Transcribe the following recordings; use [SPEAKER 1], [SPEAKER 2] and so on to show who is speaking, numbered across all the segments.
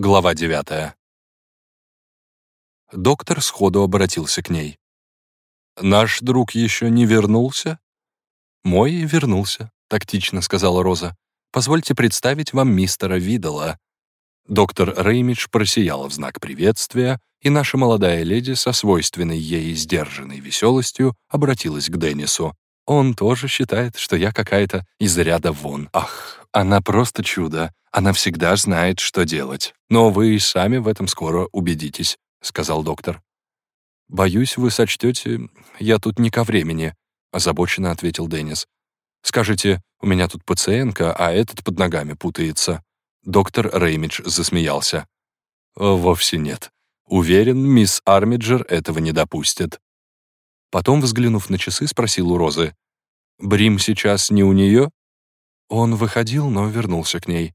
[SPEAKER 1] Глава девятая. Доктор сходу обратился к ней. «Наш друг еще не вернулся?» «Мой вернулся», — тактично сказала Роза. «Позвольте представить вам мистера Видала». Доктор Реймидж просияла в знак приветствия, и наша молодая леди со свойственной ей сдержанной веселостью обратилась к Деннису. Он тоже считает, что я какая-то из ряда вон. Ах, она просто чудо. Она всегда знает, что делать. Но вы и сами в этом скоро убедитесь», — сказал доктор. «Боюсь, вы сочтете, я тут не ко времени», — озабоченно ответил Деннис. «Скажите, у меня тут пациентка, а этот под ногами путается». Доктор Реймидж засмеялся. «Вовсе нет. Уверен, мисс Армиджер этого не допустит». Потом, взглянув на часы, спросил у Розы. «Брим сейчас не у нее?» Он выходил, но вернулся к ней.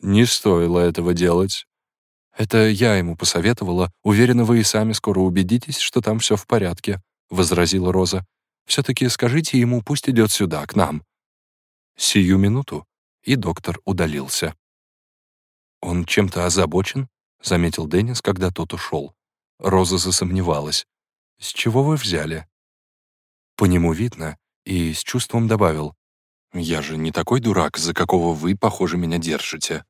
[SPEAKER 1] «Не стоило этого делать. Это я ему посоветовала. Уверена, вы и сами скоро убедитесь, что там все в порядке», — возразила Роза. «Все-таки скажите ему, пусть идет сюда, к нам». Сию минуту, и доктор удалился. «Он чем-то озабочен?» — заметил Деннис, когда тот ушел. Роза засомневалась. «С чего вы взяли?» По нему видно, и с чувством добавил. «Я же не такой дурак, за какого вы, похоже, меня держите».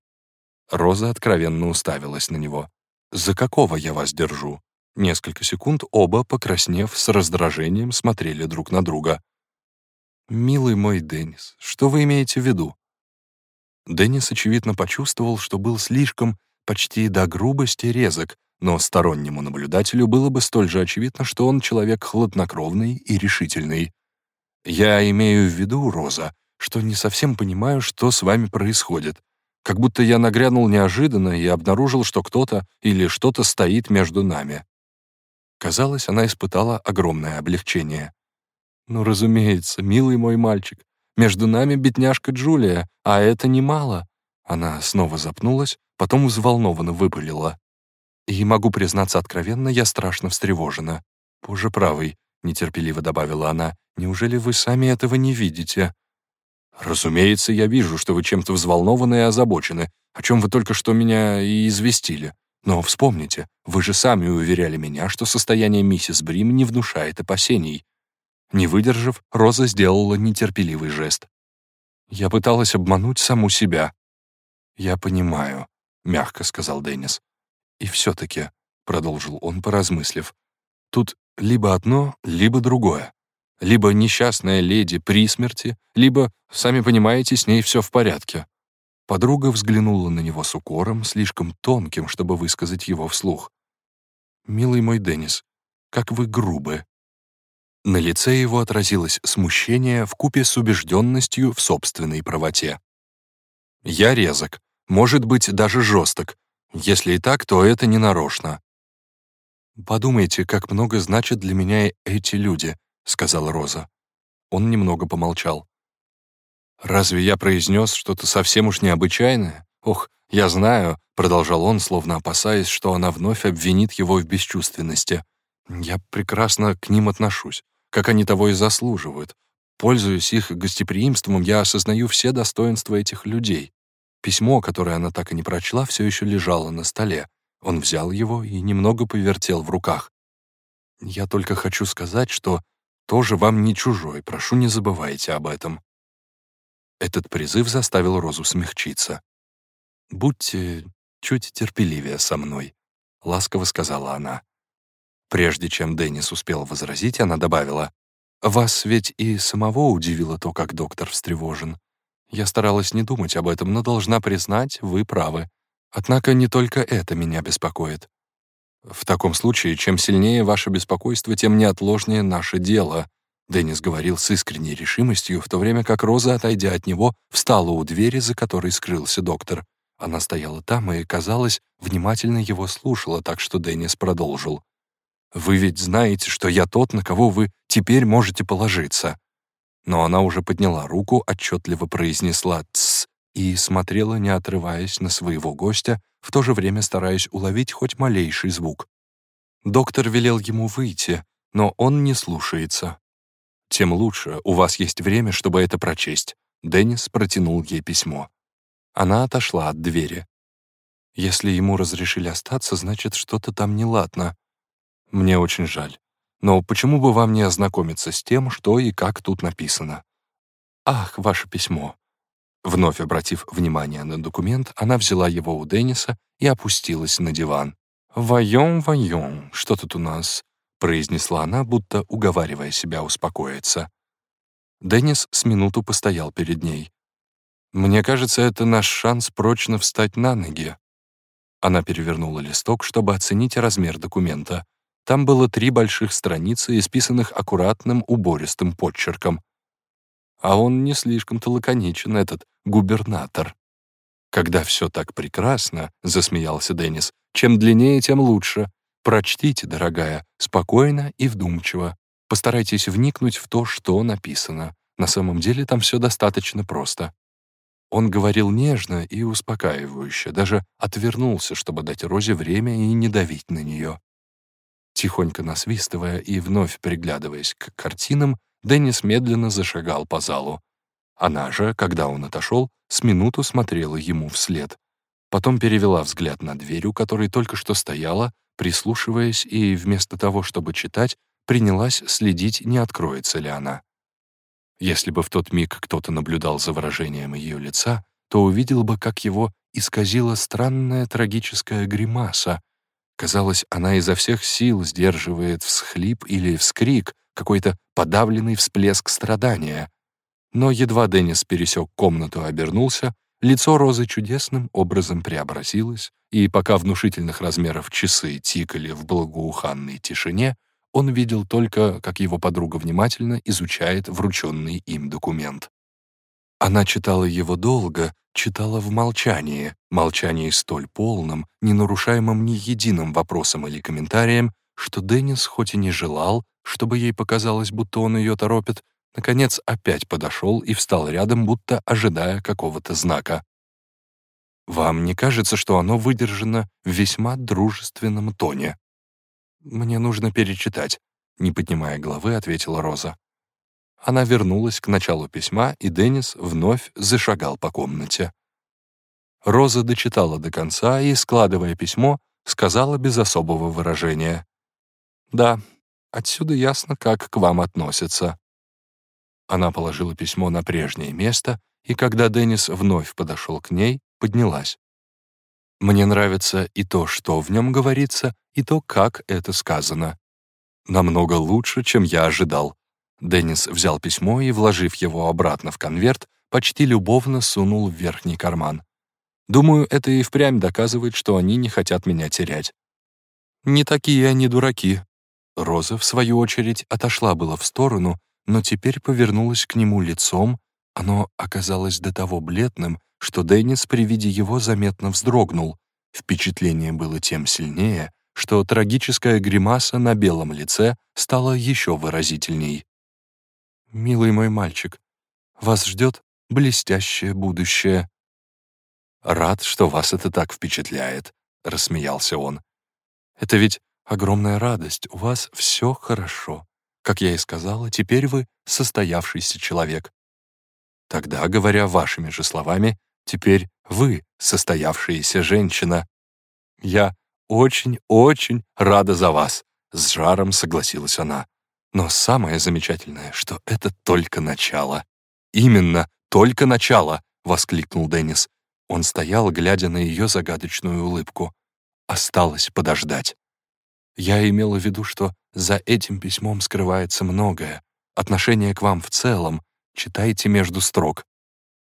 [SPEAKER 1] Роза откровенно уставилась на него. «За какого я вас держу?» Несколько секунд оба, покраснев, с раздражением смотрели друг на друга. «Милый мой Деннис, что вы имеете в виду?» Деннис, очевидно, почувствовал, что был слишком, почти до грубости резок, но стороннему наблюдателю было бы столь же очевидно, что он человек хладнокровный и решительный. «Я имею в виду, Роза, что не совсем понимаю, что с вами происходит. Как будто я нагрянул неожиданно и обнаружил, что кто-то или что-то стоит между нами». Казалось, она испытала огромное облегчение. «Ну, разумеется, милый мой мальчик, между нами бедняжка Джулия, а это немало». Она снова запнулась, потом взволнованно выпалила. И могу признаться откровенно, я страшно встревожена. «Боже правый», — нетерпеливо добавила она, «неужели вы сами этого не видите?» «Разумеется, я вижу, что вы чем-то взволнованы и озабочены, о чем вы только что меня и известили. Но вспомните, вы же сами уверяли меня, что состояние миссис Брим не внушает опасений». Не выдержав, Роза сделала нетерпеливый жест. «Я пыталась обмануть саму себя». «Я понимаю», — мягко сказал Деннис. И все-таки, — продолжил он, поразмыслив, — тут либо одно, либо другое. Либо несчастная леди при смерти, либо, сами понимаете, с ней все в порядке. Подруга взглянула на него с укором, слишком тонким, чтобы высказать его вслух. «Милый мой Деннис, как вы грубы». На лице его отразилось смущение вкупе с убежденностью в собственной правоте. «Я резок, может быть, даже жесток, если и так, то это не нарочно. «Подумайте, как много значат для меня эти люди», — сказала Роза. Он немного помолчал. «Разве я произнес что-то совсем уж необычайное? Ох, я знаю», — продолжал он, словно опасаясь, что она вновь обвинит его в бесчувственности. «Я прекрасно к ним отношусь, как они того и заслуживают. Пользуясь их гостеприимством, я осознаю все достоинства этих людей. Письмо, которое она так и не прочла, все еще лежало на столе. Он взял его и немного повертел в руках. «Я только хочу сказать, что тоже вам не чужой, прошу, не забывайте об этом». Этот призыв заставил Розу смягчиться. «Будьте чуть терпеливее со мной», — ласково сказала она. Прежде чем Деннис успел возразить, она добавила, «Вас ведь и самого удивило то, как доктор встревожен. Я старалась не думать об этом, но должна признать, вы правы. Однако не только это меня беспокоит. В таком случае, чем сильнее ваше беспокойство, тем неотложнее наше дело, Деннис говорил с искренней решимостью, в то время как Роза, отойдя от него, встала у двери, за которой скрылся доктор. Она стояла там и, казалось, внимательно его слушала, так что Деннис продолжил. «Вы ведь знаете, что я тот, на кого вы теперь можете положиться но она уже подняла руку, отчетливо произнесла «тсс» и смотрела, не отрываясь на своего гостя, в то же время стараясь уловить хоть малейший звук. Доктор велел ему выйти, но он не слушается. «Тем лучше, у вас есть время, чтобы это прочесть». Деннис протянул ей письмо. Она отошла от двери. Если ему разрешили остаться, значит, что-то там неладно. Мне очень жаль. Но почему бы вам не ознакомиться с тем, что и как тут написано? Ах, ваше письмо. Вновь обратив внимание на документ, она взяла его у Денниса и опустилась на диван. «Вайон, вайон, что тут у нас?» — произнесла она, будто уговаривая себя успокоиться. Деннис с минуту постоял перед ней. «Мне кажется, это наш шанс прочно встать на ноги». Она перевернула листок, чтобы оценить размер документа. Там было три больших страницы, исписанных аккуратным убористым подчерком. А он не слишком-то лаконичен, этот губернатор. «Когда все так прекрасно», — засмеялся Деннис, «чем длиннее, тем лучше. Прочтите, дорогая, спокойно и вдумчиво. Постарайтесь вникнуть в то, что написано. На самом деле там все достаточно просто». Он говорил нежно и успокаивающе, даже отвернулся, чтобы дать Розе время и не давить на нее. Тихонько насвистывая и вновь приглядываясь к картинам, Деннис медленно зашагал по залу. Она же, когда он отошел, с минуту смотрела ему вслед. Потом перевела взгляд на дверь, у которой только что стояла, прислушиваясь, и вместо того, чтобы читать, принялась следить, не откроется ли она. Если бы в тот миг кто-то наблюдал за выражением ее лица, то увидел бы, как его исказила странная трагическая гримаса. Казалось, она изо всех сил сдерживает всхлип или вскрик, какой-то подавленный всплеск страдания. Но едва Деннис пересек комнату и обернулся, лицо Розы чудесным образом преобразилось, и пока внушительных размеров часы тикали в благоуханной тишине, он видел только, как его подруга внимательно изучает врученный им документ. Она читала его долго, читала в молчании, молчании столь полном, не нарушаемом ни единым вопросом или комментарием, что Деннис хоть и не желал, чтобы ей показалось, будто он ее торопит, наконец опять подошел и встал рядом, будто ожидая какого-то знака. «Вам не кажется, что оно выдержано в весьма дружественном тоне?» «Мне нужно перечитать», — не поднимая головы, ответила Роза. Она вернулась к началу письма, и Деннис вновь зашагал по комнате. Роза дочитала до конца и, складывая письмо, сказала без особого выражения. «Да, Отсюда ясно, как к вам относятся». Она положила письмо на прежнее место, и когда Деннис вновь подошел к ней, поднялась. «Мне нравится и то, что в нем говорится, и то, как это сказано. Намного лучше, чем я ожидал». Деннис взял письмо и, вложив его обратно в конверт, почти любовно сунул в верхний карман. «Думаю, это и впрямь доказывает, что они не хотят меня терять». «Не такие они дураки», Роза, в свою очередь, отошла было в сторону, но теперь повернулась к нему лицом. Оно оказалось до того бледным, что Деннис при виде его заметно вздрогнул. Впечатление было тем сильнее, что трагическая гримаса на белом лице стала еще выразительней. «Милый мой мальчик, вас ждет блестящее будущее». «Рад, что вас это так впечатляет», — рассмеялся он. «Это ведь огромная радость, у вас все хорошо. Как я и сказала, теперь вы состоявшийся человек. Тогда, говоря вашими же словами, теперь вы состоявшаяся женщина. Я очень-очень рада за вас, с жаром согласилась она. Но самое замечательное, что это только начало. Именно, только начало, воскликнул Деннис. Он стоял, глядя на ее загадочную улыбку. Осталось подождать. Я имела в виду, что за этим письмом скрывается многое. Отношение к вам в целом. Читайте между строк.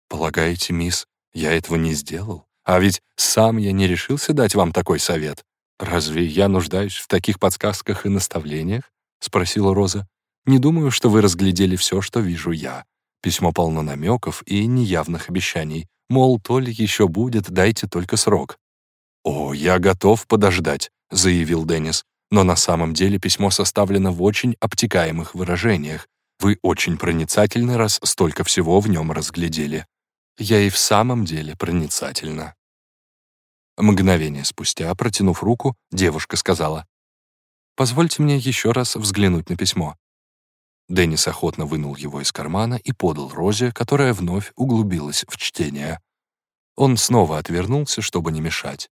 [SPEAKER 1] Полагаете, мисс, я этого не сделал? А ведь сам я не решился дать вам такой совет. Разве я нуждаюсь в таких подсказках и наставлениях? Спросила Роза. Не думаю, что вы разглядели все, что вижу я. Письмо полно намеков и неявных обещаний. Мол, то ли еще будет, дайте только срок. «О, я готов подождать», — заявил Деннис но на самом деле письмо составлено в очень обтекаемых выражениях. Вы очень проницательны, раз столько всего в нем разглядели. Я и в самом деле проницательна». Мгновение спустя, протянув руку, девушка сказала, «Позвольте мне еще раз взглянуть на письмо». Деннис охотно вынул его из кармана и подал Розе, которая вновь углубилась в чтение. Он снова отвернулся, чтобы не мешать.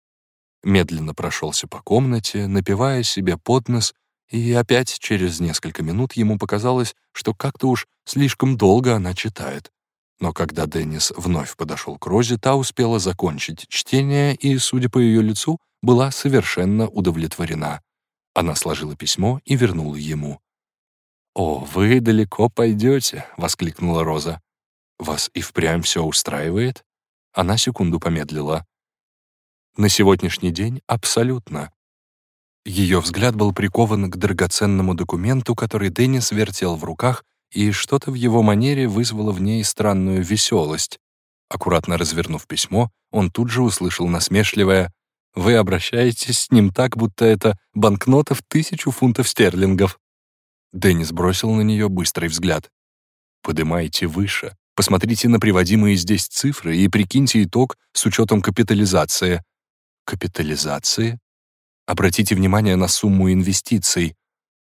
[SPEAKER 1] Медленно прошелся по комнате, напивая себе под нос, и опять через несколько минут ему показалось, что как-то уж слишком долго она читает. Но когда Деннис вновь подошел к Розе, та успела закончить чтение и, судя по ее лицу, была совершенно удовлетворена. Она сложила письмо и вернула ему. «О, вы далеко пойдете!» — воскликнула Роза. «Вас и впрямь все устраивает?» Она секунду помедлила. «На сегодняшний день абсолютно». Ее взгляд был прикован к драгоценному документу, который Деннис вертел в руках, и что-то в его манере вызвало в ней странную веселость. Аккуратно развернув письмо, он тут же услышал насмешливое «Вы обращаетесь с ним так, будто это банкнота в тысячу фунтов стерлингов». Деннис бросил на нее быстрый взгляд. «Подымайте выше, посмотрите на приводимые здесь цифры и прикиньте итог с учетом капитализации». «Капитализации?» Обратите внимание на сумму инвестиций.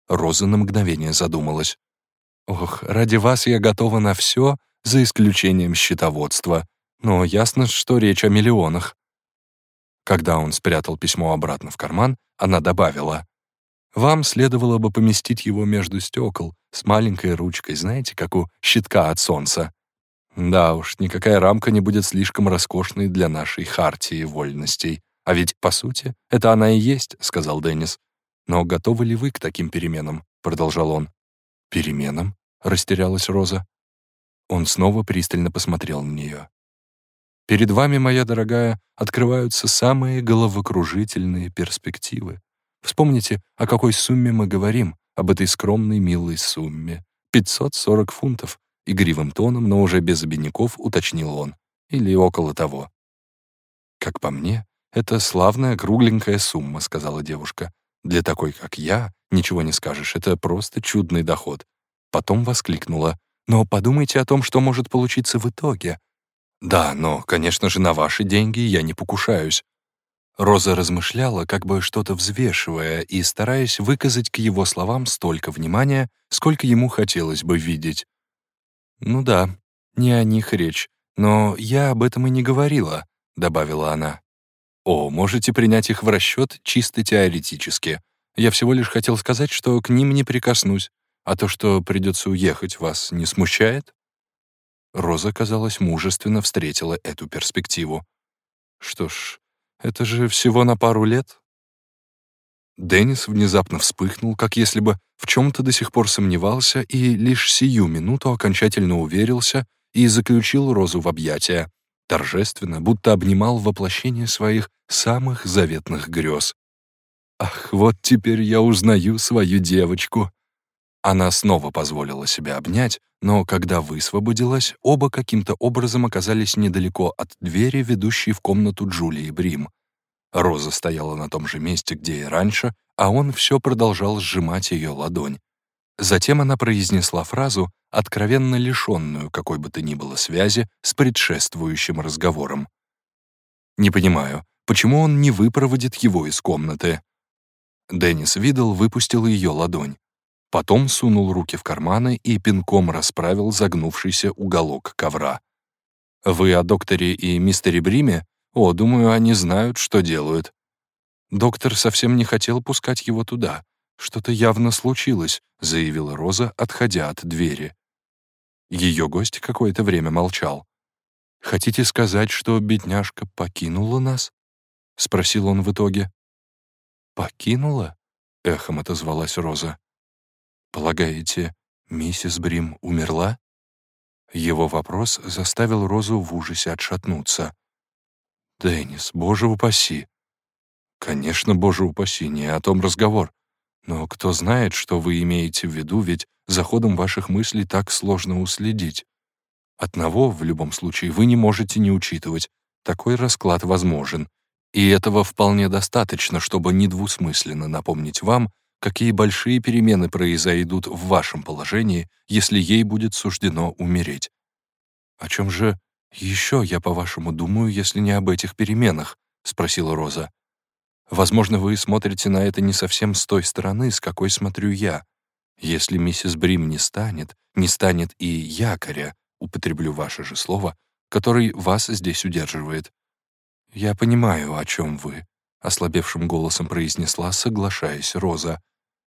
[SPEAKER 1] Роза на мгновение задумалась. Ох, ради вас я готова на все, за исключением счетоводства. Но ясно, что речь о миллионах. Когда он спрятал письмо обратно в карман, она добавила. «Вам следовало бы поместить его между стекол с маленькой ручкой, знаете, как у щитка от солнца. Да уж, никакая рамка не будет слишком роскошной для нашей хартии вольностей. А ведь, по сути, это она и есть», — сказал Деннис. «Но готовы ли вы к таким переменам?» — продолжал он. «Переменам?» — растерялась Роза. Он снова пристально посмотрел на нее. «Перед вами, моя дорогая, открываются самые головокружительные перспективы. Вспомните, о какой сумме мы говорим, об этой скромной милой сумме. 540 фунтов. Игривым тоном, но уже без обиняков, уточнил он. Или около того. Как по мне, это славная кругленькая сумма, сказала девушка. Для такой, как я, ничего не скажешь, это просто чудный доход. Потом воскликнула. «Но подумайте о том, что может получиться в итоге». «Да, но, конечно же, на ваши деньги я не покушаюсь». Роза размышляла, как бы что-то взвешивая и стараясь выказать к его словам столько внимания, сколько ему хотелось бы видеть. «Ну да, не о них речь, но я об этом и не говорила», — добавила она. «О, можете принять их в расчет чисто теоретически. Я всего лишь хотел сказать, что к ним не прикоснусь. А то, что придется уехать, вас не смущает?» Роза, казалось, мужественно встретила эту перспективу. «Что ж, это же всего на пару лет». Деннис внезапно вспыхнул, как если бы в чем-то до сих пор сомневался и лишь сию минуту окончательно уверился и заключил Розу в объятия, торжественно, будто обнимал воплощение своих самых заветных грез. «Ах, вот теперь я узнаю свою девочку», она снова позволила себя обнять, но когда высвободилась, оба каким-то образом оказались недалеко от двери, ведущей в комнату Джулии Брим. Роза стояла на том же месте, где и раньше, а он все продолжал сжимать ее ладонь. Затем она произнесла фразу, откровенно лишенную какой бы то ни было связи с предшествующим разговором. «Не понимаю, почему он не выпроводит его из комнаты?» Деннис Видл выпустил ее ладонь. Потом сунул руки в карманы и пинком расправил загнувшийся уголок ковра. «Вы о докторе и мистере Бриме? О, думаю, они знают, что делают». Доктор совсем не хотел пускать его туда. «Что-то явно случилось», — заявила Роза, отходя от двери. Ее гость какое-то время молчал. «Хотите сказать, что бедняжка покинула нас?» — спросил он в итоге. «Покинула?» — эхом отозвалась Роза. «Полагаете, миссис Брим умерла?» Его вопрос заставил Розу в ужасе отшатнуться. «Деннис, боже упаси!» «Конечно, боже упаси, не о том разговор. Но кто знает, что вы имеете в виду, ведь за ходом ваших мыслей так сложно уследить. Одного, в любом случае, вы не можете не учитывать. Такой расклад возможен. И этого вполне достаточно, чтобы недвусмысленно напомнить вам, какие большие перемены произойдут в вашем положении, если ей будет суждено умереть. «О чем же еще я, по-вашему, думаю, если не об этих переменах?» — спросила Роза. «Возможно, вы смотрите на это не совсем с той стороны, с какой смотрю я. Если миссис Брим не станет, не станет и якоря, употреблю ваше же слово, который вас здесь удерживает. Я понимаю, о чем вы. — ослабевшим голосом произнесла, соглашаясь Роза.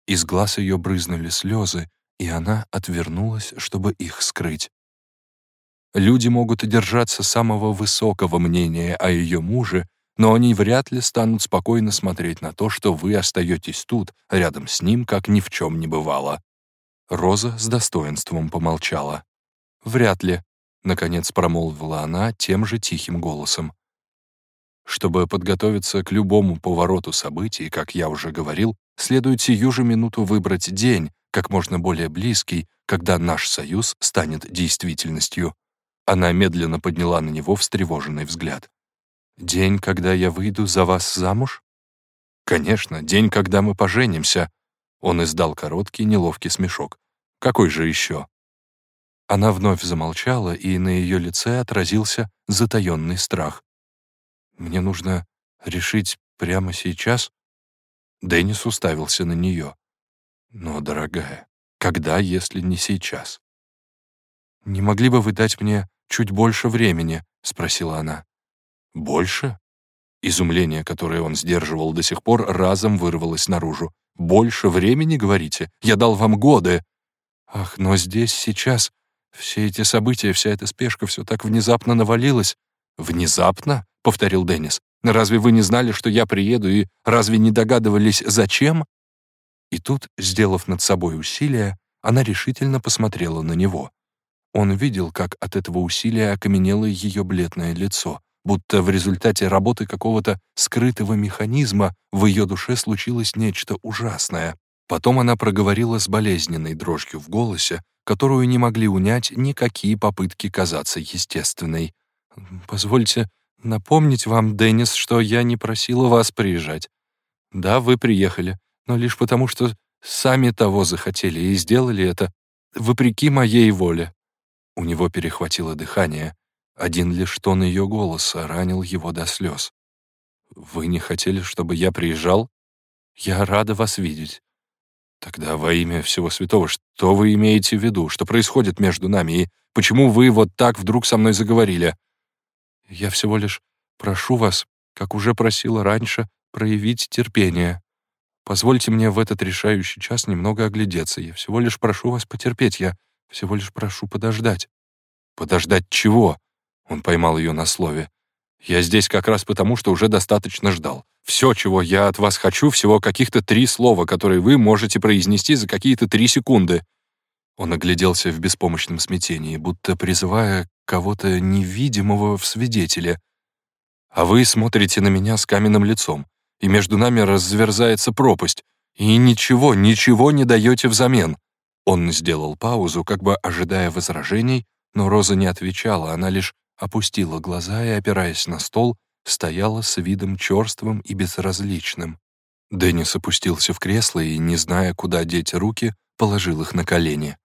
[SPEAKER 1] Из глаз ее брызнули слезы, и она отвернулась, чтобы их скрыть. Люди могут держаться самого высокого мнения о ее муже, но они вряд ли станут спокойно смотреть на то, что вы остаетесь тут, рядом с ним, как ни в чем не бывало. Роза с достоинством помолчала. «Вряд ли», — наконец промолвила она тем же тихим голосом. Чтобы подготовиться к любому повороту событий, как я уже говорил, следует сию же минуту выбрать день, как можно более близкий, когда наш союз станет действительностью. Она медленно подняла на него встревоженный взгляд. «День, когда я выйду за вас замуж?» «Конечно, день, когда мы поженимся». Он издал короткий, неловкий смешок. «Какой же еще?» Она вновь замолчала, и на ее лице отразился затаенный страх. «Мне нужно решить прямо сейчас?» Деннис уставился на нее. «Но, дорогая, когда, если не сейчас?» «Не могли бы вы дать мне чуть больше времени?» — спросила она. «Больше?» Изумление, которое он сдерживал до сих пор, разом вырвалось наружу. «Больше времени, говорите? Я дал вам годы!» «Ах, но здесь, сейчас, все эти события, вся эта спешка, все так внезапно навалилось». «Внезапно?» — повторил Деннис. «Разве вы не знали, что я приеду, и разве не догадывались, зачем?» И тут, сделав над собой усилие, она решительно посмотрела на него. Он видел, как от этого усилия окаменело ее бледное лицо, будто в результате работы какого-то скрытого механизма в ее душе случилось нечто ужасное. Потом она проговорила с болезненной дрожью в голосе, которую не могли унять никакие попытки казаться естественной. «Позвольте напомнить вам, Деннис, что я не просила вас приезжать. Да, вы приехали, но лишь потому, что сами того захотели и сделали это вопреки моей воле. У него перехватило дыхание. Один лишь тон ее голоса ранил его до слез. «Вы не хотели, чтобы я приезжал? Я рада вас видеть. Тогда во имя всего святого, что вы имеете в виду? Что происходит между нами? И почему вы вот так вдруг со мной заговорили? Я всего лишь прошу вас, как уже просила раньше, проявить терпение. Позвольте мне в этот решающий час немного оглядеться. Я всего лишь прошу вас потерпеть. Я всего лишь прошу подождать». «Подождать чего?» Он поймал ее на слове. «Я здесь как раз потому, что уже достаточно ждал. Все, чего я от вас хочу, всего каких-то три слова, которые вы можете произнести за какие-то три секунды». Он огляделся в беспомощном смятении, будто призывая кого-то невидимого в свидетеле. «А вы смотрите на меня с каменным лицом, и между нами разверзается пропасть, и ничего, ничего не даете взамен. Он сделал паузу, как бы ожидая возражений, но Роза не отвечала, она лишь опустила глаза и, опираясь на стол, стояла с видом черствым и безразличным. Деннис опустился в кресло и, не зная, куда деть руки, положил их на колени.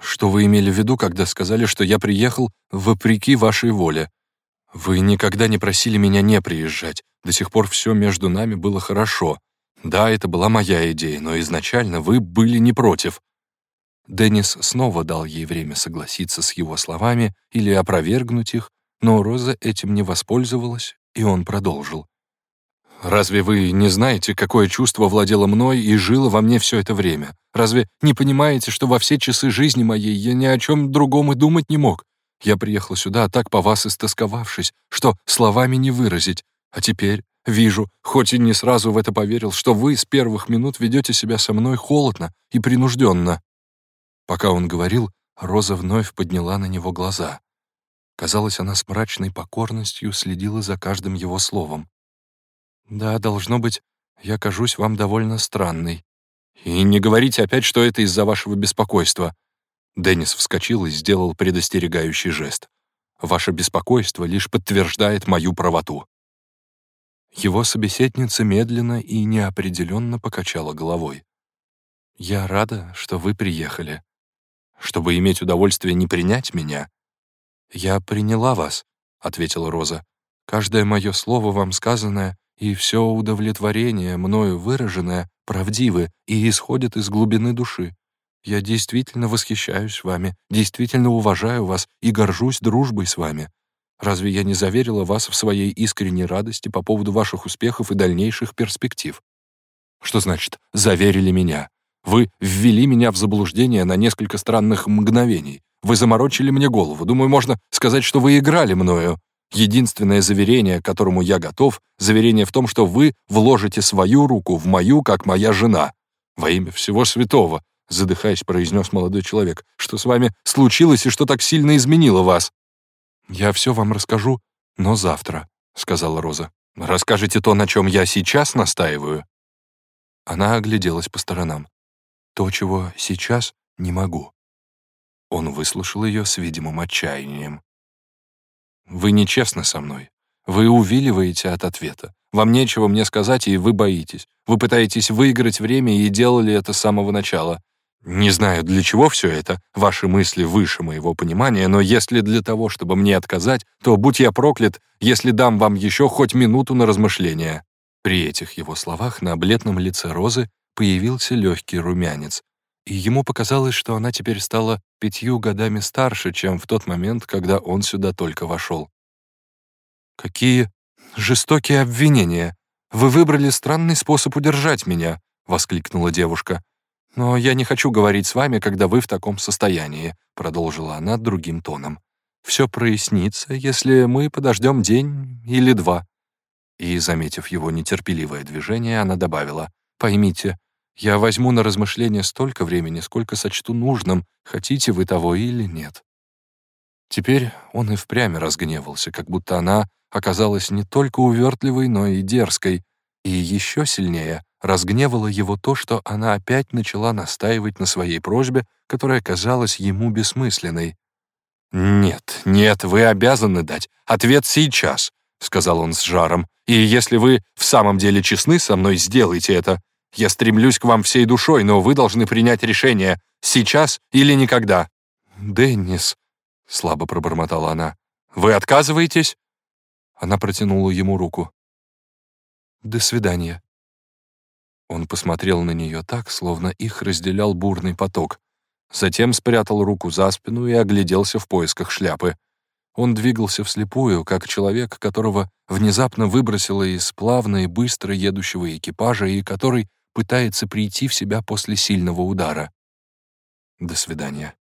[SPEAKER 1] «Что вы имели в виду, когда сказали, что я приехал вопреки вашей воле? Вы никогда не просили меня не приезжать. До сих пор все между нами было хорошо. Да, это была моя идея, но изначально вы были не против. Деннис снова дал ей время согласиться с его словами или опровергнуть их, но Роза этим не воспользовалась, и он продолжил. «Разве вы не знаете, какое чувство владело мной и жило во мне все это время? Разве не понимаете, что во все часы жизни моей я ни о чем другом и думать не мог? Я приехал сюда, так по вас истосковавшись, что словами не выразить. А теперь вижу, хоть и не сразу в это поверил, что вы с первых минут ведете себя со мной холодно и принужденно. Пока он говорил, Роза вновь подняла на него глаза. Казалось, она с мрачной покорностью следила за каждым его словом. «Да, должно быть, я кажусь вам довольно странной. И не говорите опять, что это из-за вашего беспокойства». Деннис вскочил и сделал предостерегающий жест. «Ваше беспокойство лишь подтверждает мою правоту». Его собеседница медленно и неопределенно покачала головой. «Я рада, что вы приехали чтобы иметь удовольствие не принять меня?» «Я приняла вас», — ответила Роза. «Каждое мое слово вам сказанное и все удовлетворение, мною выраженное, правдивы и исходят из глубины души. Я действительно восхищаюсь вами, действительно уважаю вас и горжусь дружбой с вами. Разве я не заверила вас в своей искренней радости по поводу ваших успехов и дальнейших перспектив? Что значит «заверили меня»? Вы ввели меня в заблуждение на несколько странных мгновений. Вы заморочили мне голову. Думаю, можно сказать, что вы играли мною. Единственное заверение, к которому я готов, заверение в том, что вы вложите свою руку в мою, как моя жена. Во имя всего святого, задыхаясь, произнес молодой человек, что с вами случилось и что так сильно изменило вас. Я все вам расскажу, но завтра, сказала Роза. Расскажите то, на чем я сейчас настаиваю. Она огляделась по сторонам. То, чего сейчас не могу. Он выслушал ее с видимым отчаянием. «Вы нечестны со мной. Вы увиливаете от ответа. Вам нечего мне сказать, и вы боитесь. Вы пытаетесь выиграть время и делали это с самого начала. Не знаю, для чего все это, ваши мысли выше моего понимания, но если для того, чтобы мне отказать, то будь я проклят, если дам вам еще хоть минуту на размышление». При этих его словах на бледном лице Розы появился легкий румянец, и ему показалось, что она теперь стала пятью годами старше, чем в тот момент, когда он сюда только вошел. «Какие жестокие обвинения! Вы выбрали странный способ удержать меня!» — воскликнула девушка. «Но я не хочу говорить с вами, когда вы в таком состоянии», — продолжила она другим тоном. «Все прояснится, если мы подождем день или два». И, заметив его нетерпеливое движение, она добавила, «Поймите, я возьму на размышление столько времени, сколько сочту нужным, хотите вы того или нет». Теперь он и впрямь разгневался, как будто она оказалась не только увертливой, но и дерзкой, и еще сильнее разгневало его то, что она опять начала настаивать на своей просьбе, которая казалась ему бессмысленной. «Нет, нет, вы обязаны дать ответ сейчас», — сказал он с жаром. «И если вы в самом деле честны со мной, сделайте это. Я стремлюсь к вам всей душой, но вы должны принять решение, сейчас или никогда». «Деннис», — слабо пробормотала она, — «вы отказываетесь?» Она протянула ему руку. «До свидания». Он посмотрел на нее так, словно их разделял бурный поток. Затем спрятал руку за спину и огляделся в поисках шляпы. Он двигался вслепую, как человек, которого внезапно выбросило из плавно и быстро едущего экипажа и который пытается прийти в себя после сильного удара. До свидания.